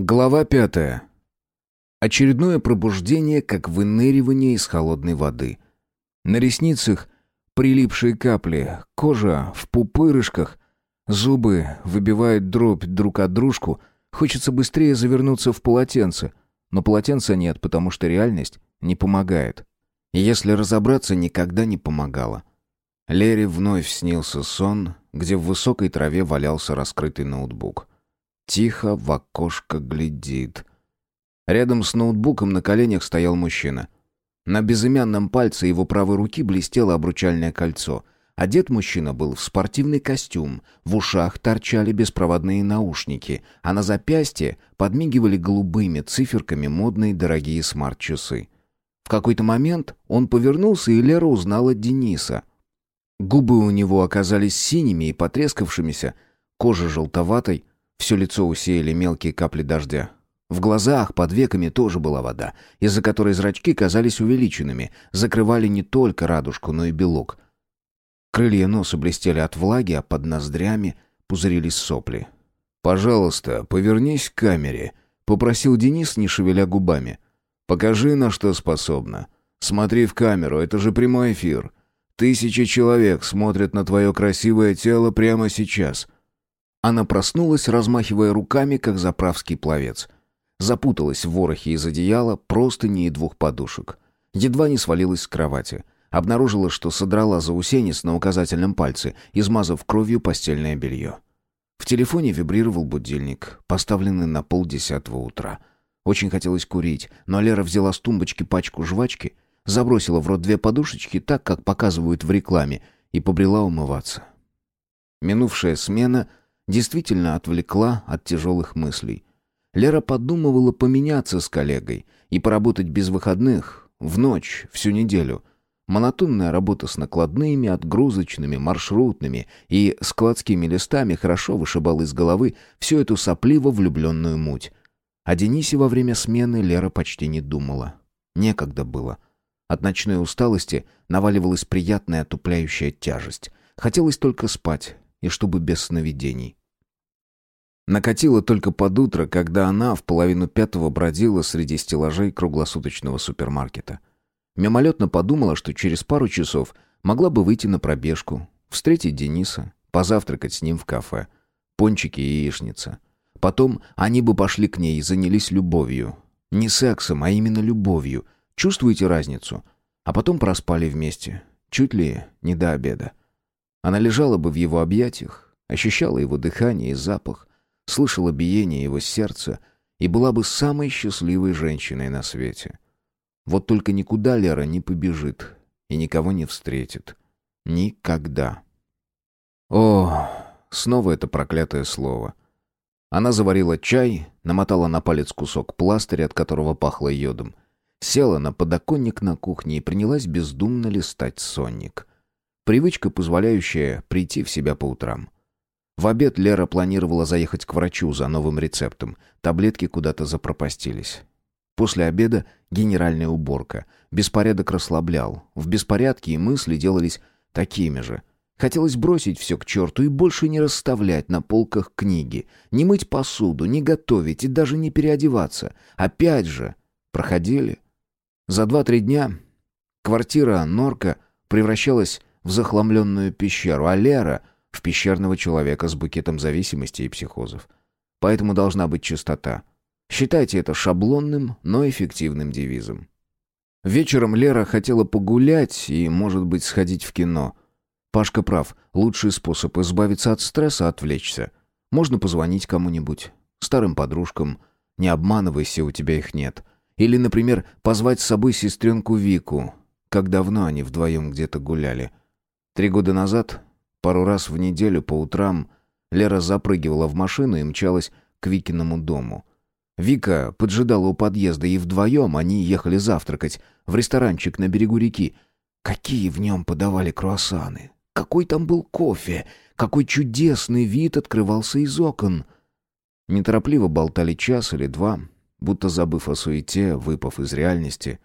Глава пятая. Очередное пробуждение, как выныривание из холодной воды. На ресницах прилипшие капли, кожа в пупырышках, зубы выбивают дробь друг от дружку, хочется быстрее завернуться в полотенце, но полотенца нет, потому что реальность не помогает. Если разобраться, никогда не помогала. Лере вновь снился сон, где в высокой траве валялся раскрытый ноутбук. Тихо в окошко глядит. Рядом с ноутбуком на коленях стоял мужчина. На безымянном пальце его правой руки блестело обручальное кольцо. Одет мужчина был в спортивный костюм, в ушах торчали беспроводные наушники, а на запястье подмигивали голубыми циферками модные дорогие смарт-часы. В какой-то момент он повернулся, и Лера узнала Дениса. Губы у него оказались синими и потрескавшимися, кожа желтоватой, все лицо усеяли мелкие капли дождя. В глазах под веками тоже была вода, из-за которой зрачки казались увеличенными, закрывали не только радужку, но и белок. Крылья носа блестели от влаги, а под ноздрями пузырились сопли. «Пожалуйста, повернись к камере», — попросил Денис, не шевеля губами. «Покажи, на что способна. Смотри в камеру, это же прямой эфир. Тысячи человек смотрят на твое красивое тело прямо сейчас. Она проснулась, размахивая руками, как заправский пловец. Запуталась в ворохе из одеяла, простыни и двух подушек. Едва не свалилась с кровати. Обнаружила, что содрала заусенец на указательном пальце, измазав кровью постельное белье. В телефоне вибрировал будильник, поставленный на полдесятого утра. Очень хотелось курить, но Лера взяла с тумбочки пачку жвачки, забросила в рот две подушечки, так, как показывают в рекламе, и побрела умываться. Минувшая смена действительно отвлекла от тяжелых мыслей. Лера подумывала поменяться с коллегой и поработать без выходных, в ночь, всю неделю. Монотонная работа с накладными, отгрузочными, маршрутными и складскими листами хорошо вышибала из головы всю эту сопливо влюбленную муть. О Денисе во время смены Лера почти не думала. Некогда было. От ночной усталости наваливалась приятная отупляющая тяжесть. Хотелось только спать, и чтобы без сновидений. Накатило только под утро, когда она в половину пятого бродила среди стеллажей круглосуточного супермаркета. Мимолетно подумала, что через пару часов могла бы выйти на пробежку, встретить Дениса, позавтракать с ним в кафе. Пончики и яичница. Потом они бы пошли к ней и занялись любовью. Не сексом, а именно любовью. Чувствуете разницу? А потом проспали вместе. Чуть ли не до обеда. Она лежала бы в его объятиях, ощущала его дыхание и запах, слышала биение его сердца и была бы самой счастливой женщиной на свете. Вот только никуда Лера не побежит и никого не встретит. Никогда. О, снова это проклятое слово. Она заварила чай, намотала на палец кусок пластыря, от которого пахло йодом, села на подоконник на кухне и принялась бездумно листать сонник. Привычка, позволяющая прийти в себя по утрам. В обед Лера планировала заехать к врачу за новым рецептом. Таблетки куда-то запропастились. После обеда генеральная уборка. Беспорядок расслаблял. В беспорядке и мысли делались такими же. Хотелось бросить все к черту и больше не расставлять на полках книги, не мыть посуду, не готовить и даже не переодеваться. Опять же, проходили. За два-три дня квартира Норка превращалась в захламленную пещеру, а Лера — в пещерного человека с букетом зависимостей и психозов. Поэтому должна быть чистота. Считайте это шаблонным, но эффективным девизом. Вечером Лера хотела погулять и, может быть, сходить в кино. Пашка прав, лучший способ избавиться от стресса — отвлечься. Можно позвонить кому-нибудь, старым подружкам, не обманывайся, у тебя их нет. Или, например, позвать с собой сестренку Вику, как давно они вдвоем где-то гуляли. Три года назад Пару раз в неделю по утрам Лера запрыгивала в машину и мчалась к Викиному дому. Вика поджидала у подъезда, и вдвоем они ехали завтракать в ресторанчик на берегу реки. Какие в нем подавали круассаны! Какой там был кофе! Какой чудесный вид открывался из окон! Неторопливо болтали час или два, будто забыв о суете, выпав из реальности,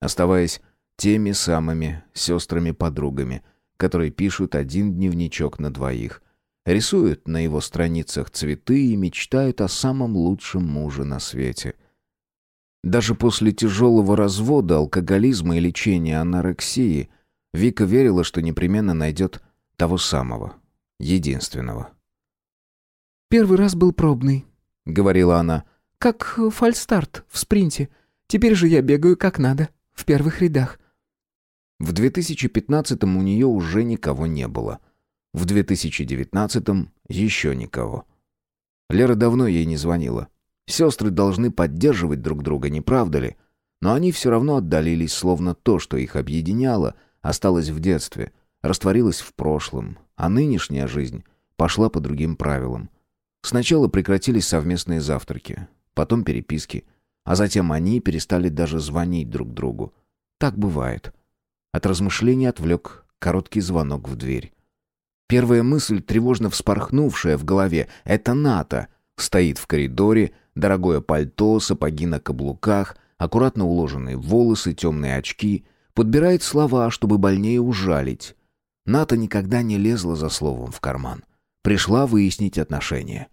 оставаясь теми самыми сестрами-подругами — которые пишут один дневничок на двоих. рисуют на его страницах цветы и мечтают о самом лучшем муже на свете. Даже после тяжелого развода, алкоголизма и лечения анорексии Вика верила, что непременно найдет того самого, единственного. «Первый раз был пробный», — говорила она, — «как фальстарт в спринте. Теперь же я бегаю как надо, в первых рядах». В 2015-м у нее уже никого не было — в 2019-м еще никого. Лера давно ей не звонила. Сестры должны поддерживать друг друга, не правда ли? Но они все равно отдалились, словно то, что их объединяло, осталось в детстве, растворилось в прошлом, а нынешняя жизнь пошла по другим правилам. Сначала прекратились совместные завтраки, потом переписки, а затем они перестали даже звонить друг другу. Так бывает. От размышлений отвлек короткий звонок в дверь. Первая мысль, тревожно вспорхнувшая в голове, это Ната. Стоит в коридоре, дорогое пальто, сапоги на каблуках, аккуратно уложенные волосы, темные очки. Подбирает слова, чтобы больнее ужалить. Ната никогда не лезла за словом в карман. Пришла выяснить отношения.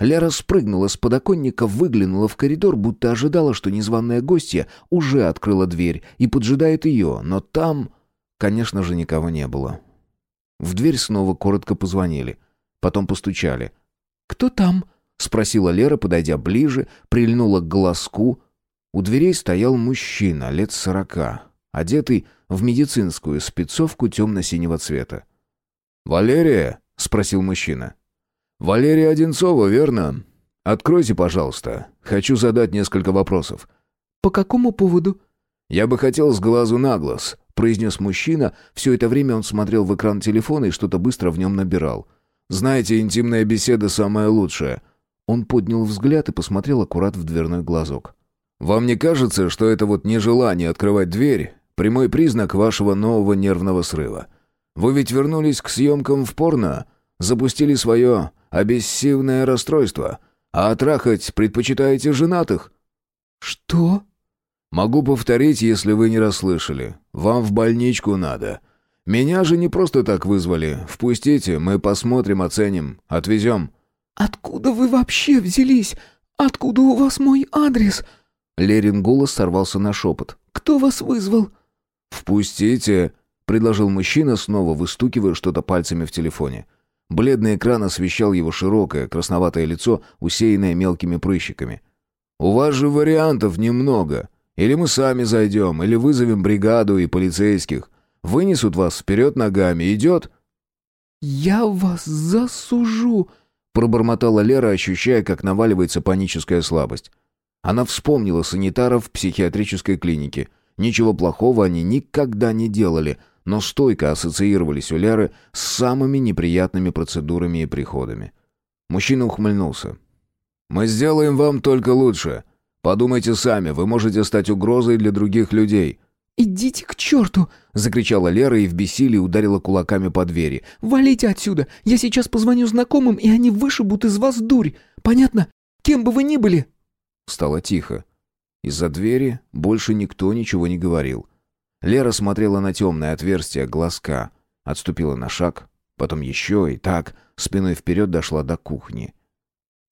Лера спрыгнула с подоконника, выглянула в коридор, будто ожидала, что незваная гостья уже открыла дверь и поджидает ее, но там, конечно же, никого не было. В дверь снова коротко позвонили. Потом постучали. «Кто там?» — спросила Лера, подойдя ближе, прильнула к глазку. У дверей стоял мужчина, лет сорока, одетый в медицинскую спецовку темно-синего цвета. «Валерия?» — спросил мужчина. «Валерия Одинцова, верно? Откройте, пожалуйста. Хочу задать несколько вопросов». «По какому поводу?» «Я бы хотел с глазу на глаз произнес мужчина. Все это время он смотрел в экран телефона и что-то быстро в нем набирал. «Знаете, интимная беседа самая лучшая». Он поднял взгляд и посмотрел аккурат в дверной глазок. «Вам не кажется, что это вот нежелание открывать дверь — прямой признак вашего нового нервного срыва? Вы ведь вернулись к съемкам в порно, запустили свое обессивное расстройство, а трахать предпочитаете женатых?» «Что?» Могу повторить, если вы не расслышали. Вам в больничку надо. Меня же не просто так вызвали. Впустите, мы посмотрим, оценим, отвезем». «Откуда вы вообще взялись? Откуда у вас мой адрес?» Лерин голос сорвался на шепот. «Кто вас вызвал?» «Впустите», — предложил мужчина, снова выстукивая что-то пальцами в телефоне. Бледный экран освещал его широкое, красноватое лицо, усеянное мелкими прыщиками. «У вас же вариантов немного. Или мы сами зайдем, или вызовем бригаду и полицейских. Вынесут вас вперед ногами. Идет?» «Я вас засужу», — пробормотала Лера, ощущая, как наваливается паническая слабость. Она вспомнила санитаров в психиатрической клинике. Ничего плохого они никогда не делали, но стойко ассоциировались у Леры с самыми неприятными процедурами и приходами. Мужчина ухмыльнулся. «Мы сделаем вам только лучше. Подумайте сами, вы можете стать угрозой для других людей». «Идите к черту!» — закричала Лера и в бессилии ударила кулаками по двери. «Валите отсюда! Я сейчас позвоню знакомым, и они вышибут из вас дурь! Понятно? Кем бы вы ни были!» Стало тихо. Из-за двери больше никто ничего не говорил. Лера смотрела на темное отверстие глазка, отступила на шаг, потом еще и так, спиной вперед дошла до кухни.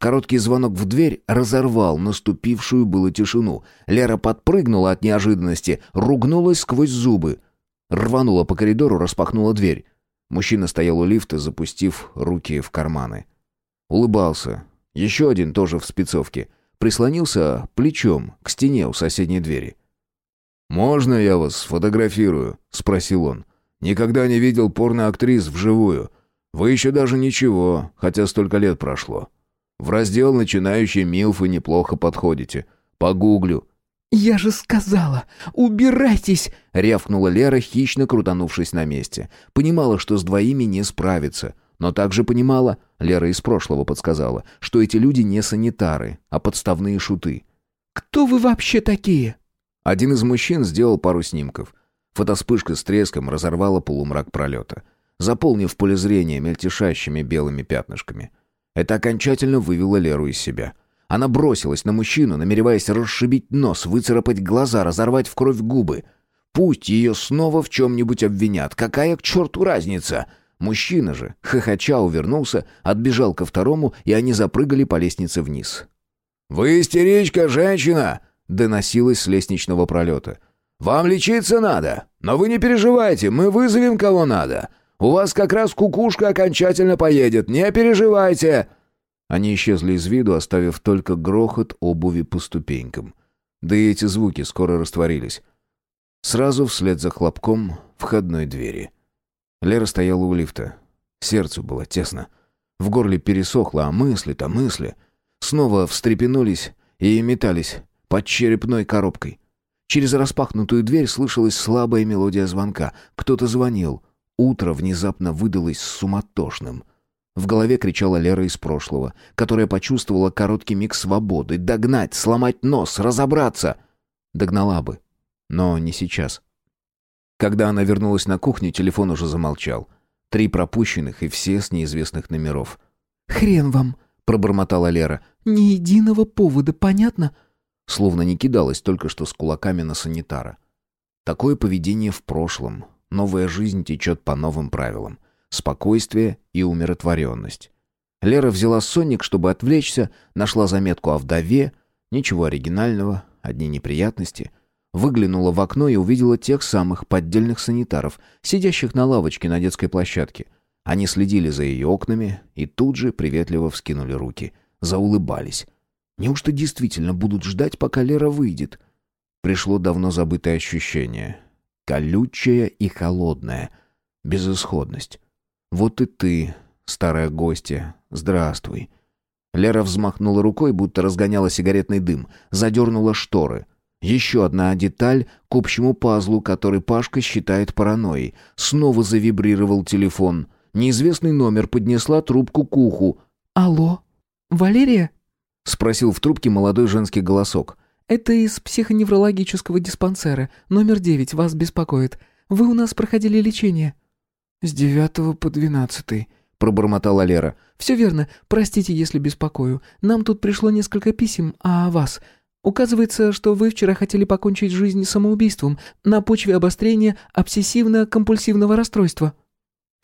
Короткий звонок в дверь разорвал наступившую было тишину. Лера подпрыгнула от неожиданности, ругнулась сквозь зубы. Рванула по коридору, распахнула дверь. Мужчина стоял у лифта, запустив руки в карманы. Улыбался. Еще один тоже в спецовке. Прислонился плечом к стене у соседней двери. «Можно я вас сфотографирую?» — спросил он. «Никогда не видел порноактрис вживую. Вы еще даже ничего, хотя столько лет прошло». В раздел «Начинающие милфы» неплохо подходите. Погуглю». «Я же сказала, убирайтесь!» — рявкнула Лера, хищно крутанувшись на месте. Понимала, что с двоими не справится. Но также понимала, Лера из прошлого подсказала, что эти люди не санитары, а подставные шуты. «Кто вы вообще такие?» Один из мужчин сделал пару снимков. Фотоспышка с треском разорвала полумрак пролета, заполнив поле зрения мельтешащими белыми пятнышками. Это окончательно вывело Леру из себя. Она бросилась на мужчину, намереваясь расшибить нос, выцарапать глаза, разорвать в кровь губы. Пусть ее снова в чем-нибудь обвинят. Какая к черту разница? Мужчина же, хохоча, увернулся, отбежал ко второму, и они запрыгали по лестнице вниз. «Вы истеричка, женщина!» — доносилось с лестничного пролета. «Вам лечиться надо, но вы не переживайте, мы вызовем кого надо. У вас как раз кукушка окончательно поедет, не переживайте!» Они исчезли из виду, оставив только грохот обуви по ступенькам. Да и эти звуки скоро растворились. Сразу вслед за хлопком входной двери. Лера стояла у лифта. Сердцу было тесно. В горле пересохло, а мысли-то мысли. Снова встрепенулись и метались под черепной коробкой. Через распахнутую дверь слышалась слабая мелодия звонка. Кто-то звонил. Утро внезапно выдалось суматошным. В голове кричала Лера из прошлого, которая почувствовала короткий миг свободы. Догнать, сломать нос, разобраться. Догнала бы. Но не сейчас. Когда она вернулась на кухню, телефон уже замолчал. Три пропущенных и все с неизвестных номеров. «Хрен вам!» — пробормотала Лера. «Ни единого повода, понятно?» Словно не кидалась только что с кулаками на санитара. Такое поведение в прошлом. Новая жизнь течет по новым правилам спокойствие и умиротворенность. Лера взяла сонник, чтобы отвлечься, нашла заметку о вдове, ничего оригинального, одни неприятности. Выглянула в окно и увидела тех самых поддельных санитаров, сидящих на лавочке на детской площадке. Они следили за ее окнами и тут же приветливо вскинули руки, заулыбались. Неужто действительно будут ждать, пока Лера выйдет? Пришло давно забытое ощущение. Колючее и холодное. Безысходность. «Вот и ты, старая гостья, здравствуй». Лера взмахнула рукой, будто разгоняла сигаретный дым, задернула шторы. Еще одна деталь к общему пазлу, который Пашка считает паранойей. Снова завибрировал телефон. Неизвестный номер поднесла трубку к уху. «Алло, Валерия?» — спросил в трубке молодой женский голосок. «Это из психоневрологического диспансера. Номер девять вас беспокоит. Вы у нас проходили лечение». «С девятого по двенадцатый», — пробормотала Лера. «Все верно. Простите, если беспокою. Нам тут пришло несколько писем о вас. Указывается, что вы вчера хотели покончить жизнь самоубийством на почве обострения обсессивно-компульсивного расстройства».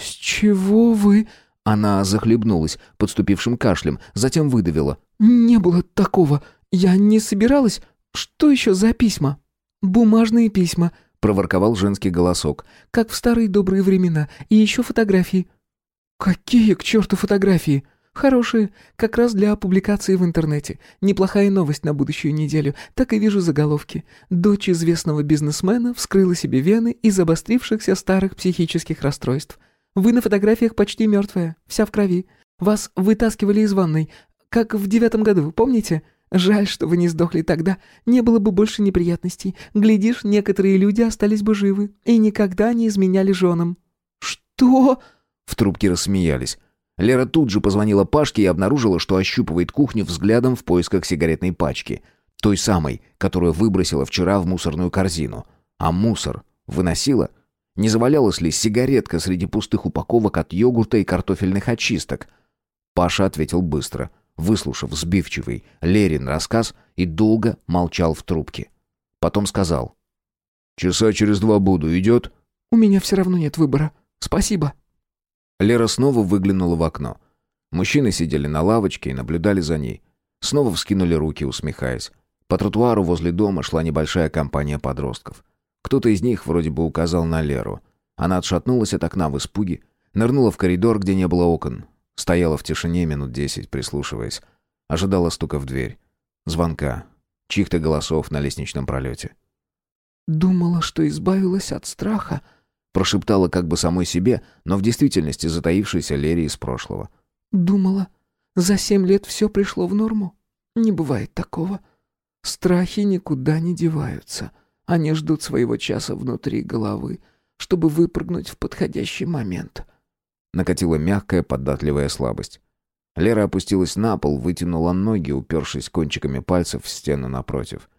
«С чего вы...» Она захлебнулась подступившим кашлем, затем выдавила. «Не было такого. Я не собиралась. Что еще за письма?» «Бумажные письма», — проворковал женский голосок. «Как в старые добрые времена. И еще фотографии». «Какие к черту фотографии?» «Хорошие. Как раз для публикации в интернете. Неплохая новость на будущую неделю. Так и вижу заголовки. Дочь известного бизнесмена вскрыла себе вены из обострившихся старых психических расстройств. Вы на фотографиях почти мертвая, вся в крови. Вас вытаскивали из ванной, как в девятом году, помните?» Жаль, что вы не сдохли тогда. Не было бы больше неприятностей. Глядишь, некоторые люди остались бы живы и никогда не изменяли женам». «Что?» В трубке рассмеялись. Лера тут же позвонила Пашке и обнаружила, что ощупывает кухню взглядом в поисках сигаретной пачки. Той самой, которую выбросила вчера в мусорную корзину. А мусор выносила? Не завалялась ли сигаретка среди пустых упаковок от йогурта и картофельных очисток? Паша ответил быстро выслушав сбивчивый Лерин рассказ и долго молчал в трубке. Потом сказал. «Часа через два буду. Идет?» «У меня все равно нет выбора. Спасибо». Лера снова выглянула в окно. Мужчины сидели на лавочке и наблюдали за ней. Снова вскинули руки, усмехаясь. По тротуару возле дома шла небольшая компания подростков. Кто-то из них вроде бы указал на Леру. Она отшатнулась от окна в испуге, нырнула в коридор, где не было окон, Стояла в тишине минут десять, прислушиваясь. Ожидала стука в дверь. Звонка. Чьих-то голосов на лестничном пролете. «Думала, что избавилась от страха», прошептала как бы самой себе, но в действительности затаившейся Лере из прошлого. «Думала, за семь лет все пришло в норму. Не бывает такого. Страхи никуда не деваются. Они ждут своего часа внутри головы, чтобы выпрыгнуть в подходящий момент». Накатила мягкая, податливая слабость. Лера опустилась на пол, вытянула ноги, упершись кончиками пальцев в стену напротив.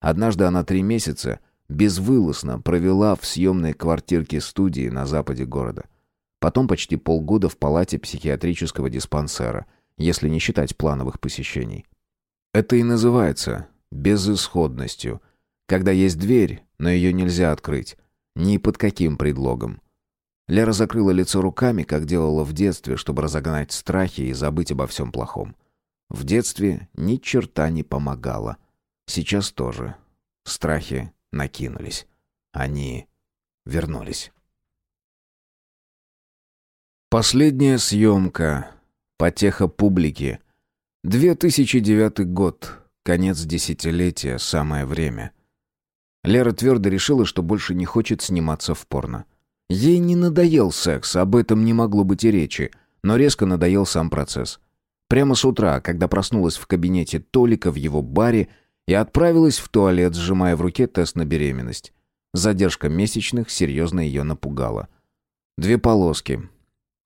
Однажды она три месяца безвылазно провела в съемной квартирке студии на западе города. Потом почти полгода в палате психиатрического диспансера, если не считать плановых посещений. Это и называется безысходностью, когда есть дверь, но ее нельзя открыть, ни под каким предлогом. Лера закрыла лицо руками, как делала в детстве, чтобы разогнать страхи и забыть обо всем плохом. В детстве ни черта не помогало. Сейчас тоже. Страхи накинулись. Они вернулись. Последняя съемка. Потеха публики. 2009 год. Конец десятилетия. Самое время. Лера твердо решила, что больше не хочет сниматься в порно. Ей не надоел секс, об этом не могло быть и речи, но резко надоел сам процесс. Прямо с утра, когда проснулась в кабинете Толика в его баре, и отправилась в туалет, сжимая в руке тест на беременность. Задержка месячных серьезно ее напугала. Две полоски.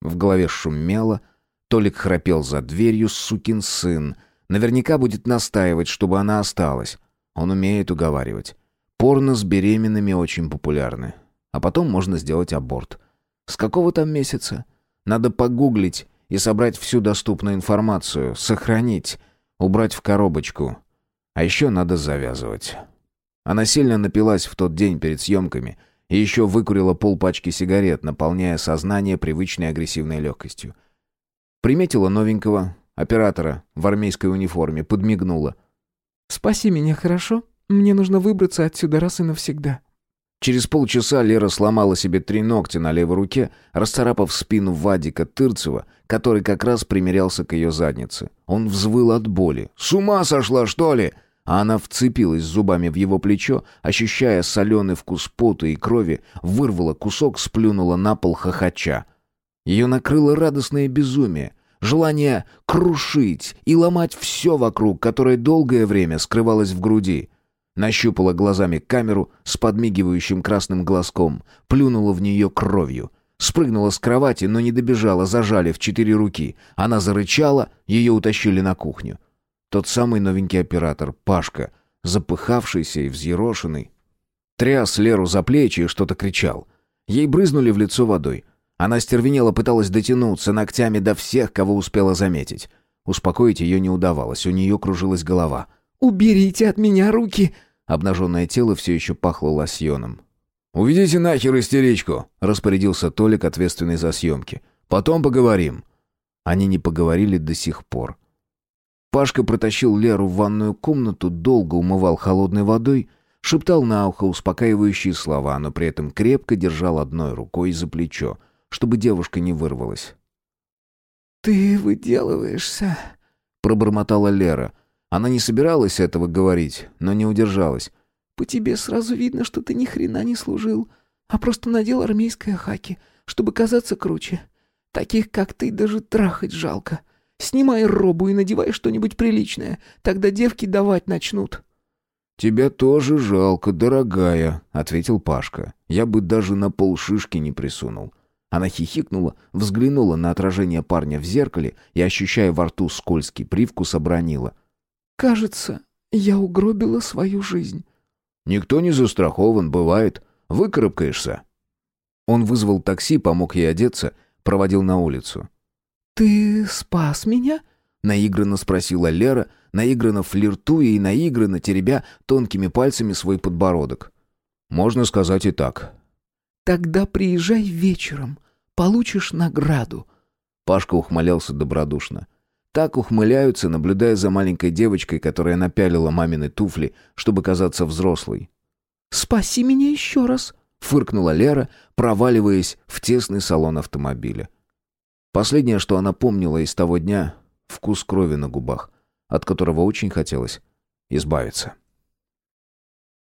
В голове шумело. Толик храпел за дверью, сукин сын. Наверняка будет настаивать, чтобы она осталась. Он умеет уговаривать. Порно с беременными очень популярны. А потом можно сделать аборт. С какого там месяца? Надо погуглить и собрать всю доступную информацию, сохранить, убрать в коробочку. А еще надо завязывать. Она сильно напилась в тот день перед съемками и еще выкурила полпачки сигарет, наполняя сознание привычной агрессивной легкостью. Приметила новенького, оператора в армейской униформе, подмигнула. «Спаси меня, хорошо? Мне нужно выбраться отсюда раз и навсегда». Через полчаса Лера сломала себе три ногтя на левой руке, расцарапав спину Вадика Тырцева, который как раз примерялся к ее заднице. Он взвыл от боли. «С ума сошла, что ли?» А она вцепилась зубами в его плечо, ощущая соленый вкус пота и крови, вырвала кусок, сплюнула на пол хохоча. Ее накрыло радостное безумие, желание крушить и ломать все вокруг, которое долгое время скрывалось в груди. Нащупала глазами камеру с подмигивающим красным глазком, плюнула в нее кровью. Спрыгнула с кровати, но не добежала, зажали в четыре руки. Она зарычала, ее утащили на кухню. Тот самый новенький оператор, Пашка, запыхавшийся и взъерошенный, тряс Леру за плечи и что-то кричал. Ей брызнули в лицо водой. Она стервенела, пыталась дотянуться ногтями до всех, кого успела заметить. Успокоить ее не удавалось, у нее кружилась голова. «Уберите от меня руки!» Обнаженное тело все еще пахло лосьоном. «Уведите нахер истеричку!» — распорядился Толик, ответственный за съемки. «Потом поговорим». Они не поговорили до сих пор. Пашка протащил Леру в ванную комнату, долго умывал холодной водой, шептал на ухо успокаивающие слова, но при этом крепко держал одной рукой за плечо, чтобы девушка не вырвалась. «Ты выделываешься», — пробормотала Лера. Она не собиралась этого говорить, но не удержалась. «По тебе сразу видно, что ты ни хрена не служил, а просто надел армейское хаки, чтобы казаться круче. Таких, как ты, даже трахать жалко. Снимай робу и надевай что-нибудь приличное, тогда девки давать начнут». «Тебя тоже жалко, дорогая», — ответил Пашка. «Я бы даже на полшишки не присунул». Она хихикнула, взглянула на отражение парня в зеркале и, ощущая во рту скользкий привкус, обронила. «Кажется, я угробила свою жизнь». «Никто не застрахован, бывает. Выкарабкаешься». Он вызвал такси, помог ей одеться, проводил на улицу. «Ты спас меня?» — наигранно спросила Лера, наигранно флиртуя и наигранно теребя тонкими пальцами свой подбородок. «Можно сказать и так». «Тогда приезжай вечером, получишь награду». Пашка ухмылялся добродушно. Так ухмыляются, наблюдая за маленькой девочкой, которая напялила мамины туфли, чтобы казаться взрослой. «Спаси меня еще раз», — фыркнула Лера, проваливаясь в тесный салон автомобиля. Последнее, что она помнила из того дня — вкус крови на губах, от которого очень хотелось избавиться.